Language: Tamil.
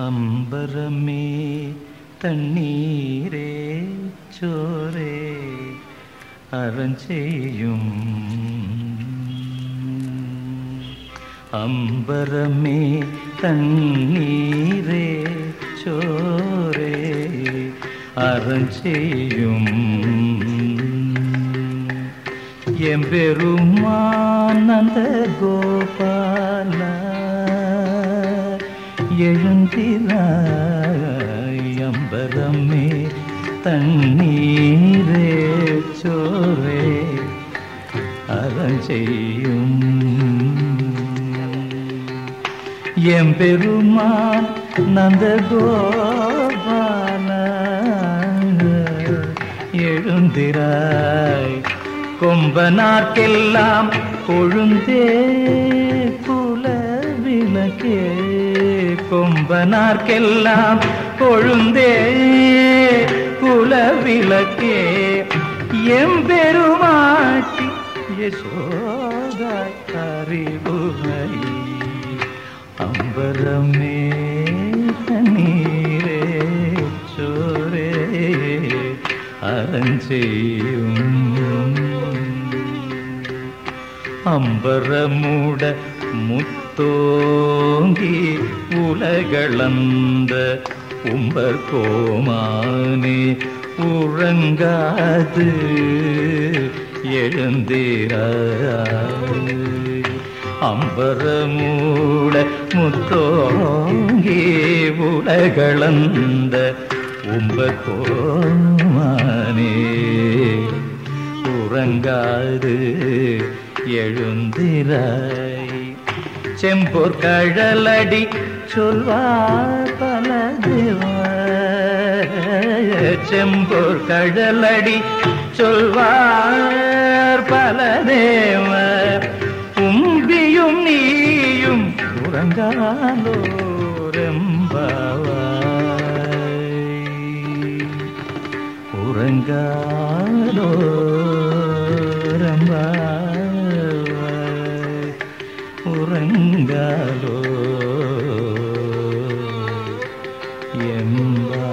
അമ്പരമേ തണ്ണീരേ ചോരേ അറഞ്ചെയ്യും അമ്പരമേ തണ്ണീരേ ചോരേ അറഞ്ചെയ്യും എം പെരുമാനന്ദ ഗോപാല கோபால எழுந்திராயம்பரமே தண்ணீரே சோரே அறஞ்செய்யும். எம்பெருமான் நந்த கோபான எழுந்திராய். கொம்பனார்க்கெல்லாம் கொழுந்தே குல விளக்கே கொம்பனார்க்கெல்லாம் கொழுந்தே குலவிளக்கே. எம்பெருமாட்டி யசோதாய் அறிவுரை. அம்பரமே நீரே சோரே அறஞ்செய்யும். அம்பரமுட முத்தோங்கி உலகளந்த உம்பர் கோமானே உறங்காது எழுந்திராய் அம்பரமூட முத்தோங்கி உலகளந்த உம்பர் கோமானே உறங்காது எழுந்திராய் செம்பொர் கழலடி சொல்வார் பல செம்பொர் கழலடி சொல்வார் பல தேவ உம்பியும் நீயும் உறங்காலோ ரெம்பாவாய். உறங்காலோ గంగాలో ఎంబా